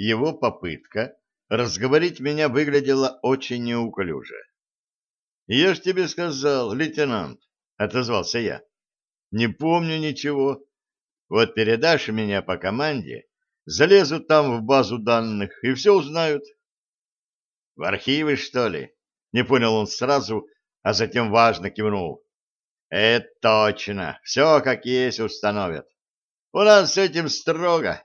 его попытка разговорить меня выглядела очень неуклюже. «Я ж тебе сказал, лейтенант», — отозвался я. «Не помню ничего. Вот передашь меня по команде, залезут там в базу данных и все узнают». «В архивы, что ли?» — не понял он сразу, а затем важно кивнул. «Это точно. Все как есть установят. У нас с этим строго.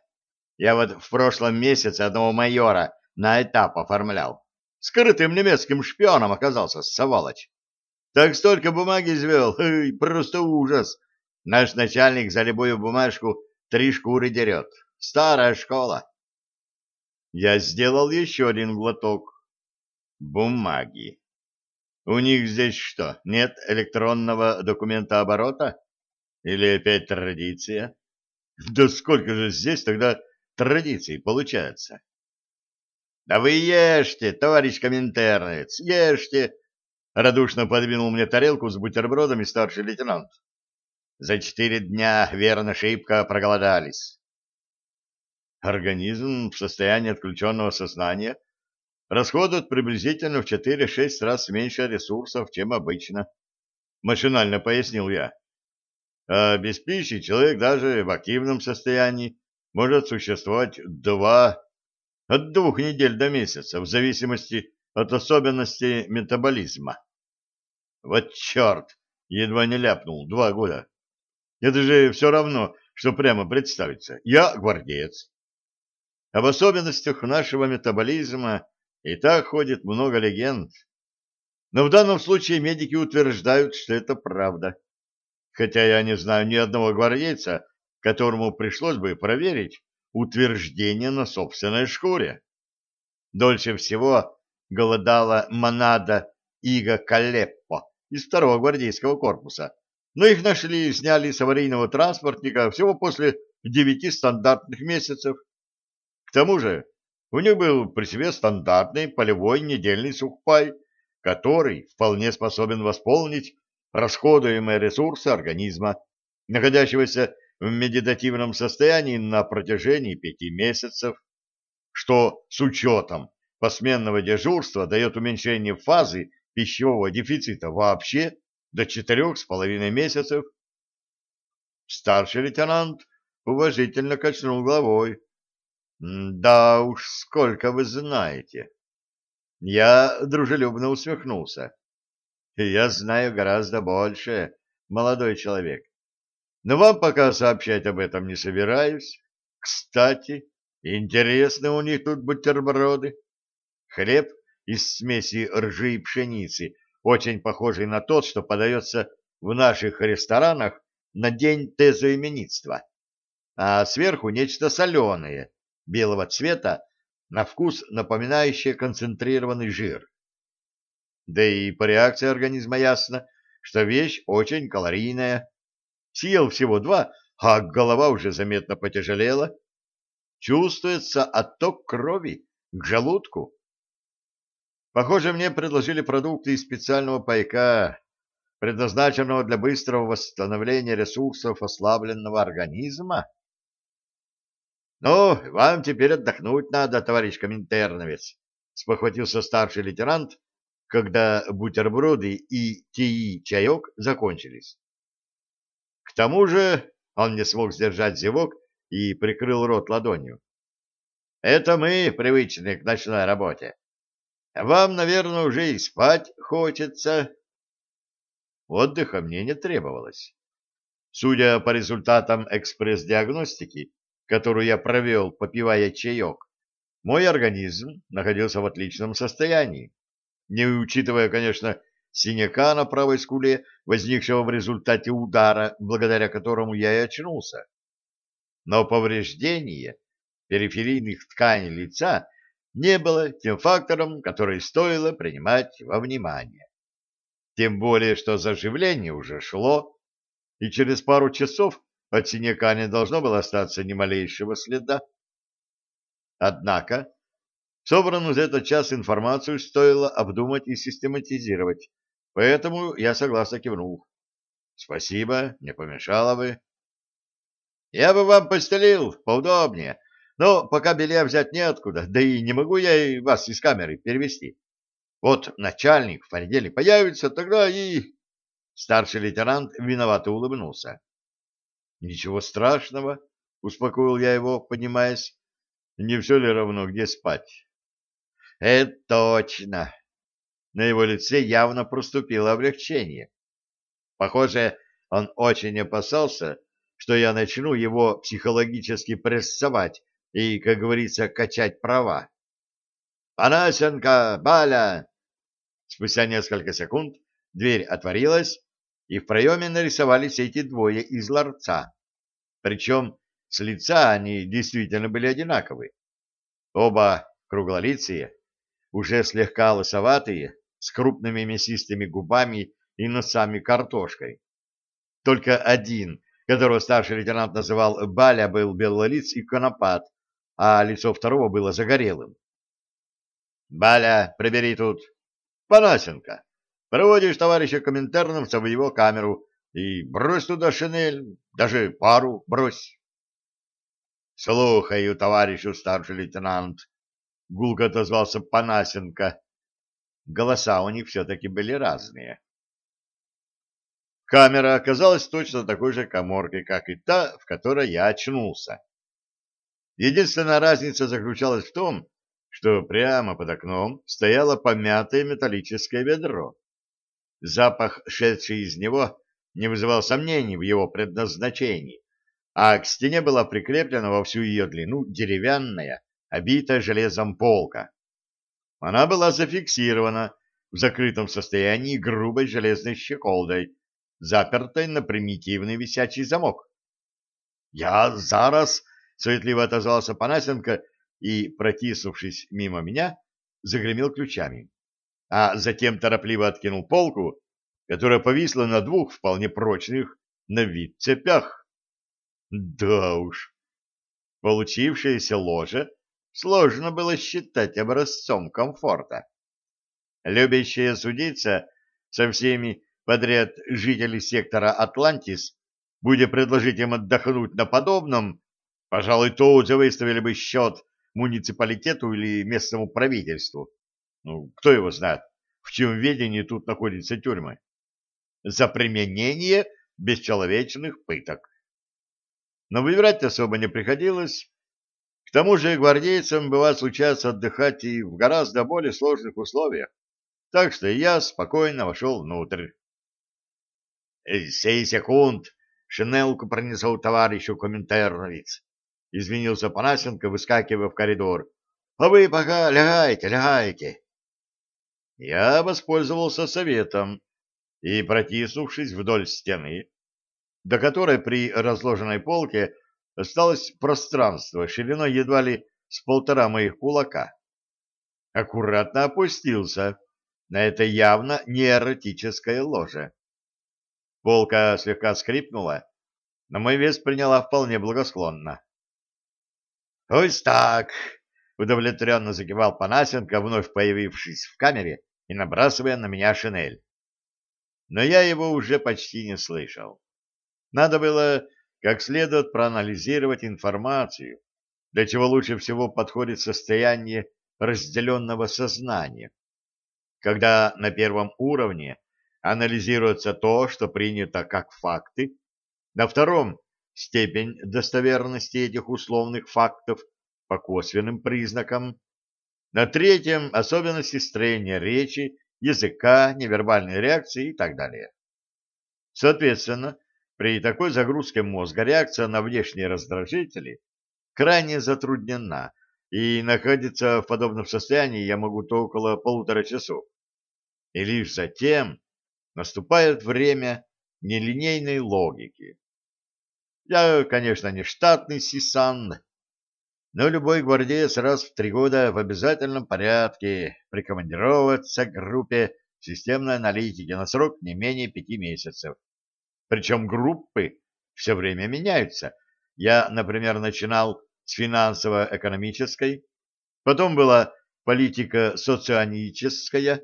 Я вот в прошлом месяце одного майора на этап оформлял. Скрытым немецким шпионом оказался, Савалыч. Так столько бумаги извел, эй, просто ужас. Наш начальник за любую бумажку три шкуры дерет. Старая школа. Я сделал еще один глоток. Бумаги. У них здесь что, нет электронного документа оборота? Или опять традиция? Да сколько же здесь тогда традиций получается? Да вы ешьте, товарищ коминтерновец, ешьте! Радушно подвинул мне тарелку с бутербродами старший лейтенант. За четыре дня верно шибко проголодались. Организм в состоянии отключенного сознания расходует приблизительно в 4-6 раз меньше ресурсов, чем обычно. Машинально пояснил я. А без пищи человек даже в активном состоянии может существовать два, от двух недель до месяца, в зависимости от особенностей метаболизма. Вот черт, едва не ляпнул, два года. Это же все равно, что прямо представиться. Я гвардеец. Об особенностях нашего метаболизма и так ходит много легенд. Но в данном случае медики утверждают, что это правда. Хотя я не знаю ни одного гвардейца, которому пришлось бы проверить утверждение на собственной шкуре. Дольше всего голодала монада Иго Калеппо из второго гвардейского корпуса, но их нашли и сняли с аварийного транспортника всего после девяти стандартных месяцев. К тому же у них был при себе стандартный полевой недельный сухпай, который вполне способен восполнить расходуемые ресурсы организма, находящегося в медитативном состоянии на протяжении пяти месяцев, что с учетом посменного дежурства дает уменьшение фазы пищевого дефицита вообще до четырех с половиной месяцев. Старший лейтенант уважительно качнул головой. Да уж, сколько вы знаете. Я дружелюбно усмехнулся. Я знаю гораздо больше, молодой человек. Но вам пока сообщать об этом не собираюсь. Кстати, интересны у них тут бутерброды. Хлеб из смеси ржи и пшеницы, очень похожий на тот, что подается в наших ресторанах на день тезоименитства. А сверху нечто соленое, белого цвета, на вкус напоминающее концентрированный жир. Да и по реакции организма ясно, что вещь очень калорийная. Съел всего два, а голова уже заметно потяжелела. Чувствуется отток крови к желудку. Похоже, мне предложили продукты из специального пайка, предназначенного для быстрого восстановления ресурсов ослабленного организма. «Ну, вам теперь отдохнуть надо, товарищ коминтерновец», — спохватился старший лейтенант, когда бутерброды и тии-чаек закончились. К тому же он не смог сдержать зевок и прикрыл рот ладонью. «Это мы привычны к ночной работе. Вам, наверное, уже и спать хочется». Отдыха мне не требовалось. Судя по результатам экспресс-диагностики, которую я провел, попивая чаек, мой организм находился в отличном состоянии, не учитывая, конечно, синяка на правой скуле, возникшего в результате удара, благодаря которому я и очнулся. Но повреждение периферийных тканей лица не было тем фактором, который стоило принимать во внимание. Тем более, что заживление уже шло, и через пару часов от синяка не должно было остаться ни малейшего следа. Однако, собранную за этот час информацию стоило обдумать и систематизировать, поэтому я согласно кивнул. Спасибо, не помешало бы. Я бы вам постелил поудобнее, Но пока белья взять неоткуда, да и не могу я и вас из камеры перевести. Вот начальник в понедельник появится, тогда и... Старший лейтенант виновато улыбнулся. Ничего страшного, успокоил я его, поднимаясь. Не все ли равно, где спать? Это точно. На его лице явно проступило облегчение. Похоже, он очень опасался, что я начну его психологически прессовать и, как говорится, качать права. «Панасенко! Баля!» Спустя несколько секунд дверь отворилась, и в проеме нарисовались эти двое из ларца. Причем с лица они действительно были одинаковы. Оба круглолицые, уже слегка лысоватые, с крупными мясистыми губами и носами картошкой. Только один, которого старший лейтенант называл Баля, был белолиц и конопат, а лицо второго было загорелым. «Баля, прибери тут. Панасенко, проводишь товарища Коминтерновца в его камеру и брось туда шинель, даже пару брось». «Слухаю, товарищу старший лейтенант», — гулко отозвался Панасенко. Голоса у них все-таки были разные. Камера оказалась точно такой же коморкой, как и та, в которой я очнулся. Единственная разница заключалась в том, что прямо под окном стояло помятое металлическое ведро. Запах, шедший из него, не вызывал сомнений в его предназначении, а к стене была прикреплена во всю ее длину деревянная, обитая железом полка. Она была зафиксирована в закрытом состоянии грубой железной щеколдой, запертой на примитивный висячий замок. «Я зараз!» — суетливо отозвался Панасенко и, протиснувшись мимо меня, загремел ключами, а затем торопливо откинул полку, которая повисла на двух вполне прочных на вид цепях. Да уж, получившееся ложе сложно было считать образцом комфорта. Любящая судиться со всеми подряд жители сектора Атлантис, будя предложить им отдохнуть на подобном, пожалуй, тут же выставили бы счет муниципалитету или местному правительству. Ну, кто его знает, в чем ведении тут находятся тюрьмы. За применение бесчеловечных пыток. Но выбирать особо не приходилось. К тому же гвардейцам бывает случается отдыхать и в гораздо более сложных условиях. Так что я спокойно вошел внутрь. «Сей секунд шинелку пронесу товарищу Коминтерновец», — извинился Панасенко, выскакивая в коридор. «А вы пока лягайте, лягайте». Я воспользовался советом и, протиснувшись вдоль стены, до которой при разложенной полке осталось пространство шириной едва ли с полтора моих кулака, аккуратно опустился на это явно не эротическое ложе. Полка слегка скрипнула, но мой вес приняла вполне благосклонно. — Пусть так! — удовлетворенно закивал Панасенко, вновь появившись в камере и набрасывая на меня шинель. Но я его уже почти не слышал. Надо было как следует проанализировать информацию, для чего лучше всего подходит состояние разделенного сознания. Когда на первом уровне анализируется то, что принято как факты, на втором – степень достоверности этих условных фактов по косвенным признакам, на третьем – особенности строения речи, языка, невербальной реакции и так далее. Соответственно, при такой загрузке мозга реакция на внешние раздражители крайне затруднена, и находиться в подобном состоянии я могу то около полутора часов. И лишь затем наступает время нелинейной логики. Я, конечно, не штатный Сисан, но любой гвардеец раз в три года в обязательном порядке прикомандироваться к группе системной аналитики на срок не менее пяти месяцев. Причем группы все время меняются. Я, например, начинал с финансово-экономической, потом была политика соционическая,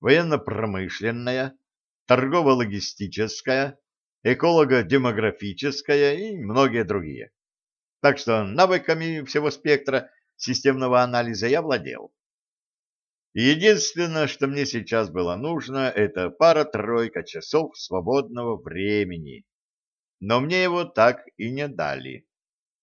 военно-промышленная, торгово-логистическая, эколого-демографическая и многие другие. так что навыками всего спектра системного анализа я владел. Единственное, что мне сейчас было нужно, это пара-тройка часов свободного времени. Но мне его так и не дали.